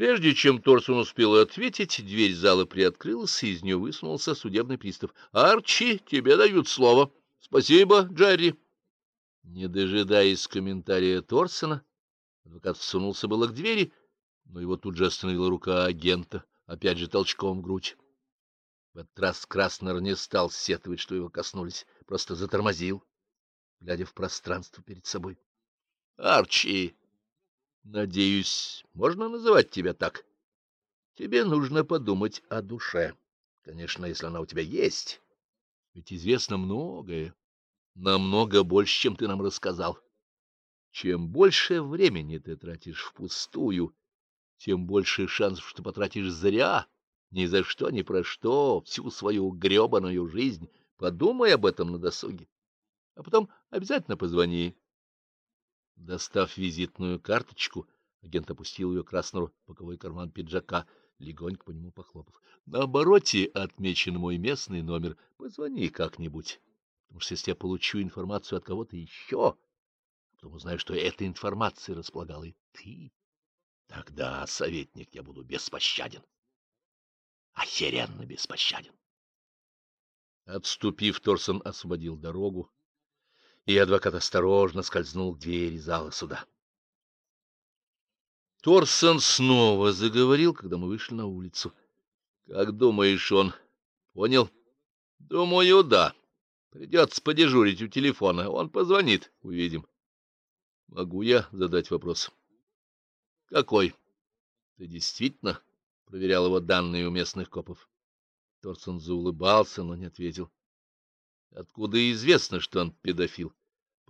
Прежде чем Торсон успел ответить, дверь зала приоткрылась, и из нее высунулся судебный пристав. — Арчи, тебе дают слово. — Спасибо, Джерри. Не дожидаясь комментария Торсона, адвокат всунулся было к двери, но его тут же остановила рука агента, опять же толчком в грудь. В этот раз Краснер не стал сетовать, что его коснулись, просто затормозил, глядя в пространство перед собой. — Арчи! Надеюсь, можно называть тебя так? Тебе нужно подумать о душе. Конечно, если она у тебя есть. Ведь известно многое, намного больше, чем ты нам рассказал. Чем больше времени ты тратишь впустую, тем больше шансов, что потратишь зря, ни за что, ни про что, всю свою гребаную жизнь. Подумай об этом на досуге. А потом обязательно позвони. Достав визитную карточку, агент опустил ее Краснору в боковой карман пиджака, легонько по нему похлопав. — На обороте отмечен мой местный номер. Позвони как-нибудь, потому что если я получу информацию от кого-то еще, потом узнаю, что этой информацией располагал и ты, тогда, советник, я буду беспощаден. Охеренно беспощаден. Отступив, Торсон освободил дорогу, и адвокат осторожно скользнул к двери зала суда. Торсон снова заговорил, когда мы вышли на улицу. — Как думаешь, он понял? — Думаю, да. Придется подежурить у телефона. Он позвонит, увидим. — Могу я задать вопрос? — Какой? — Ты действительно проверял его данные у местных копов? Торсон заулыбался, но не ответил. — Откуда известно, что он педофил?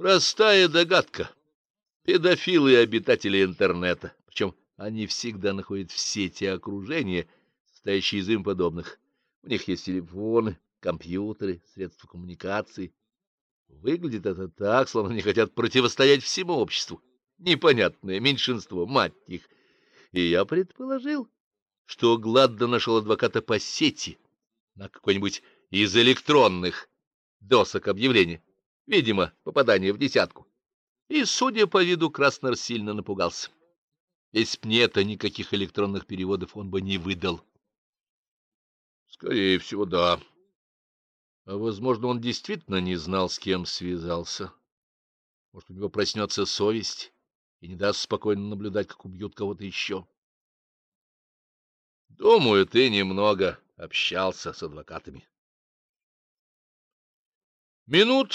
Простая догадка. Педофилы и обитатели интернета. Причем они всегда находят в сети окружения, состоящие из им подобных. У них есть телефоны, компьютеры, средства коммуникации. Выглядит это так, словно они хотят противостоять всему обществу. Непонятное меньшинство, мать их. И я предположил, что Гладдо нашел адвоката по сети на какой-нибудь из электронных досок объявлений. Видимо, попадание в десятку. И, судя по виду, Краснер сильно напугался. Если б не это, никаких электронных переводов он бы не выдал. Скорее всего, да. А, возможно, он действительно не знал, с кем связался. Может, у него проснется совесть и не даст спокойно наблюдать, как убьют кого-то еще. Думаю, ты немного общался с адвокатами. Минут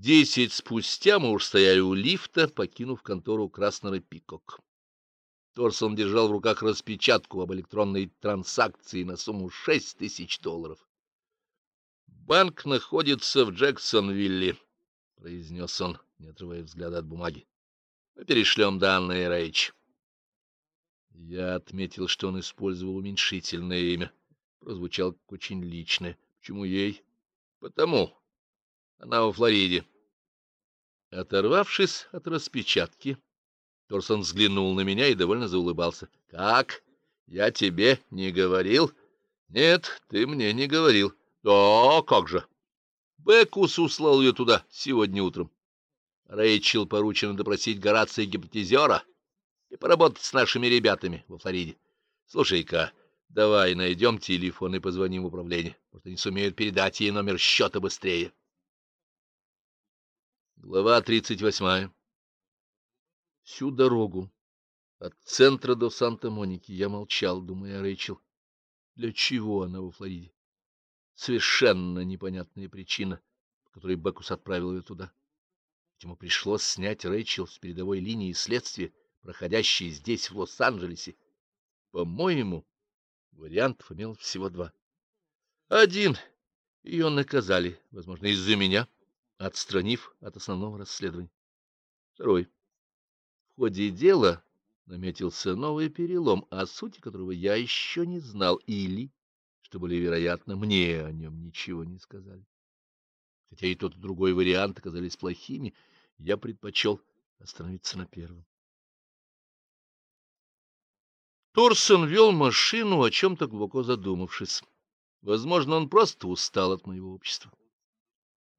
Десять спустя мы уж стояли у лифта, покинув контору Краснера Пикок. Торсон держал в руках распечатку об электронной транзакции на сумму шесть тысяч долларов. «Банк находится в Джексонвилле», — произнес он, не отрывая взгляда от бумаги. «Мы перешлем данные, Рэйч». Я отметил, что он использовал уменьшительное имя. Прозвучал как очень личное. Почему ей? Потому. Она во Флориде. Оторвавшись от распечатки, Торсон взглянул на меня и довольно заулыбался. — Как? Я тебе не говорил? — Нет, ты мне не говорил. — Да, как же? Бекус услал ее туда сегодня утром. Рэйчел поручено допросить Горация гипнотизера и поработать с нашими ребятами во Флориде. Слушай-ка, давай найдем телефон и позвоним в управление. Может, они сумеют передать ей номер счета быстрее. Глава 38. Всю дорогу от центра до Санта-Моники я молчал, думая о Рэйчел. Для чего она во Флориде? Совершенно непонятная причина, по которой Бекус отправил ее туда. Ему пришлось снять Рэйчел с передовой линии следствия, проходящей здесь, в Лос-Анджелесе. По-моему, вариантов имел всего два. Один — ее наказали, возможно, из-за меня — отстранив от основного расследования. Второй. В ходе дела наметился новый перелом, о сути которого я еще не знал, или, что более вероятно, мне о нем ничего не сказали. Хотя и тот, и другой вариант оказались плохими, я предпочел остановиться на первом. Торсон вел машину, о чем-то глубоко задумавшись. Возможно, он просто устал от моего общества.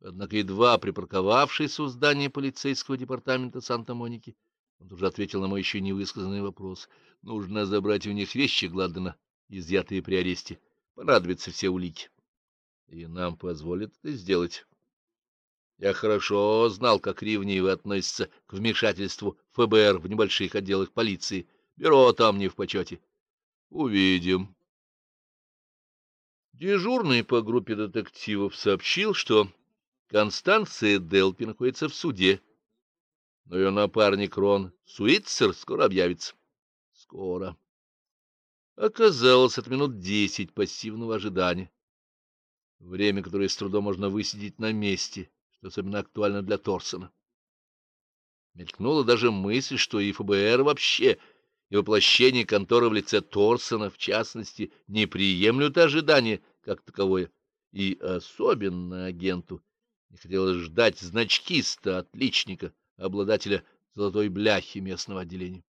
Однако, едва припарковавшись у здания полицейского департамента Санта-Моники, он уже ответил на мой еще не высказанный вопрос. Нужно забрать у них вещи Гладдена, изъятые при аресте. Понадобятся все улики. И нам позволят это сделать. Я хорошо знал, как ревниво относятся к вмешательству ФБР в небольших отделах полиции. Бюро там не в почете. Увидим. Дежурный по группе детективов сообщил, что Констанция Делпи находится в суде, но ее напарник Рон Суитцер скоро объявится. Скоро. Оказалось, это минут десять пассивного ожидания. Время, которое с трудом можно высидеть на месте, что особенно актуально для Торсона. Мелькнула даже мысль, что и ФБР вообще, и воплощение конторы в лице Торсона, в частности, не приемлют ожидания как таковое, и особенно агенту не хотелось ждать значкиста, отличника, обладателя золотой бляхи местного отделения.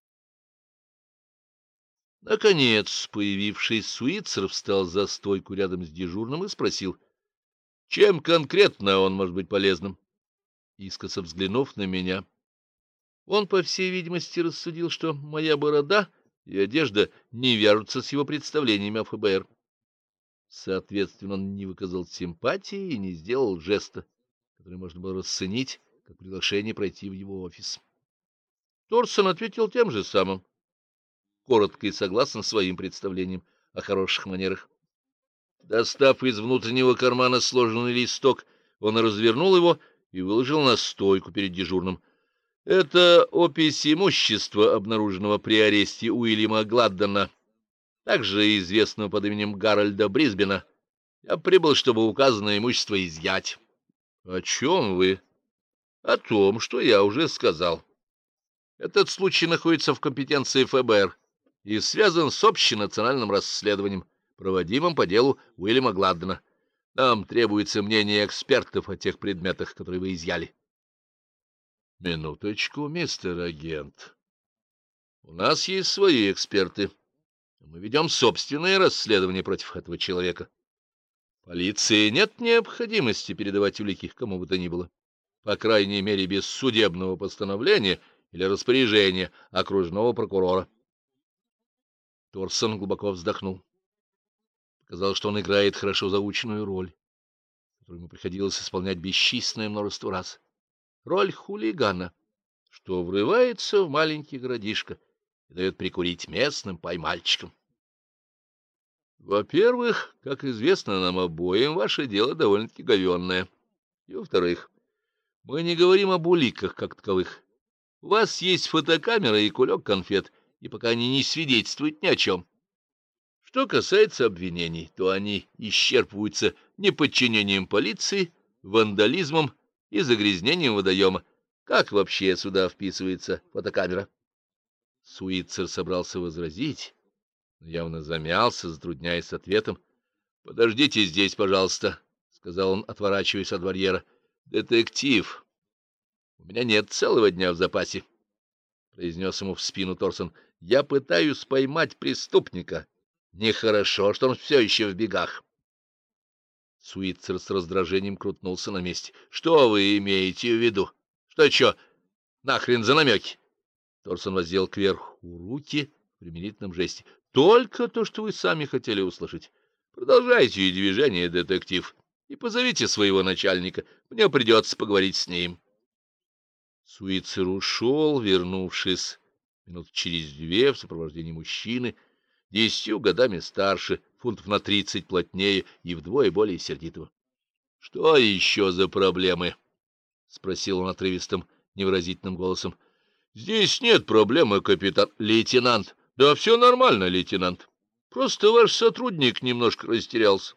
Наконец, появившийся Суицер встал за стойку рядом с дежурным и спросил, чем конкретно он может быть полезным. Искоса взглянув на меня, он, по всей видимости, рассудил, что моя борода и одежда не вяжутся с его представлениями о ФБР. Соответственно, он не выказал симпатии и не сделал жеста, который можно было расценить как приглашение пройти в его офис. Торсон ответил тем же самым коротко и согласно своим представлениям о хороших манерах. Достав из внутреннего кармана сложенный листок, он развернул его и выложил на стойку перед дежурным. Это опись имущества, обнаруженного при аресте Уильяма Гладдена, также известного под именем Гарольда Брисбена. Я прибыл, чтобы указанное имущество изъять. — О чем вы? — О том, что я уже сказал. Этот случай находится в компетенции ФБР и связан с общенациональным расследованием, проводимым по делу Уильяма Гладдена. Нам требуется мнение экспертов о тех предметах, которые вы изъяли. Минуточку, мистер агент. У нас есть свои эксперты. Мы ведем собственное расследование против этого человека. Полиции нет необходимости передавать улики кому бы то ни было. По крайней мере, без судебного постановления или распоряжения окружного прокурора. Торсон глубоко вздохнул. Казалось, что он играет хорошо заученную роль, которую ему приходилось исполнять бесчисленное множество раз. Роль хулигана, что врывается в маленький городишко и дает прикурить местным поймальчикам. Во-первых, как известно нам обоим, ваше дело довольно-таки говенное. И во-вторых, мы не говорим об уликах как таковых. У вас есть фотокамера и кулек конфет — и пока они не свидетельствуют ни о чем. Что касается обвинений, то они исчерпываются неподчинением полиции, вандализмом и загрязнением водоема. Как вообще сюда вписывается фотокамера? Суицер собрался возразить, явно замялся, затрудняясь ответом. — Подождите здесь, пожалуйста, — сказал он, отворачиваясь от барьера. — Детектив. У меня нет целого дня в запасе, — произнес ему в спину Торсон. Я пытаюсь поймать преступника. Нехорошо, что он все еще в бегах. Суицер с раздражением крутнулся на месте. — Что вы имеете в виду? Что еще? Нахрен за намеки? Торсон воздел кверху руки в примирительном жесте. — Только то, что вы сами хотели услышать. Продолжайте движение, детектив, и позовите своего начальника. Мне придется поговорить с ним. Суицер ушел, вернувшись минут через две в сопровождении мужчины, десятью годами старше, фунтов на тридцать плотнее и вдвое более сердитого. — Что еще за проблемы? — спросил он отрывистым, невыразительным голосом. — Здесь нет проблемы, капитан. — Лейтенант. — Да все нормально, лейтенант. Просто ваш сотрудник немножко растерялся.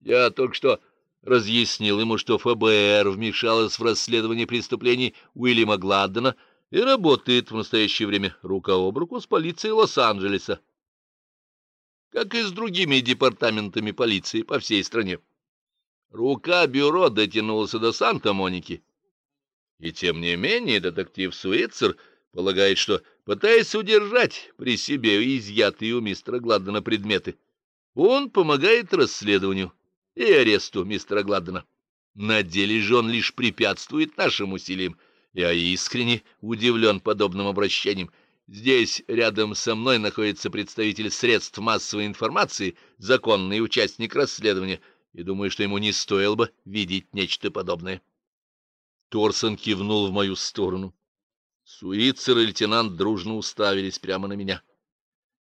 Я только что разъяснил ему, что ФБР вмешалось в расследование преступлений Уильяма Гладдена — и работает в настоящее время рука об руку с полицией Лос-Анджелеса, как и с другими департаментами полиции по всей стране. Рука бюро дотянулась до Санта-Моники. И тем не менее детектив Суицер полагает, что, пытаясь удержать при себе изъятые у мистера Гладдена предметы, он помогает расследованию и аресту мистера Гладдена. На деле же он лишь препятствует нашим усилиям, я искренне удивлен подобным обращением. Здесь рядом со мной находится представитель средств массовой информации, законный участник расследования, и думаю, что ему не стоило бы видеть нечто подобное. Торсон кивнул в мою сторону. Суицер и лейтенант дружно уставились прямо на меня.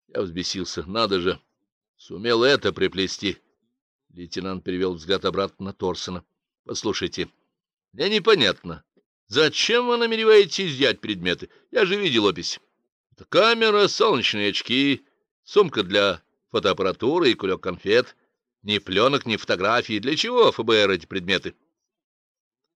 Я взбесился. Надо же! Сумел это приплести. Лейтенант перевел взгляд обратно на Торсона. — Послушайте, мне непонятно, зачем вы намереваетесь взять предметы? Я же видел опись. Это камера, солнечные очки, сумка для фотоаппаратуры и кулек конфет. Ни пленок, ни фотографий. Для чего ФБР эти предметы? —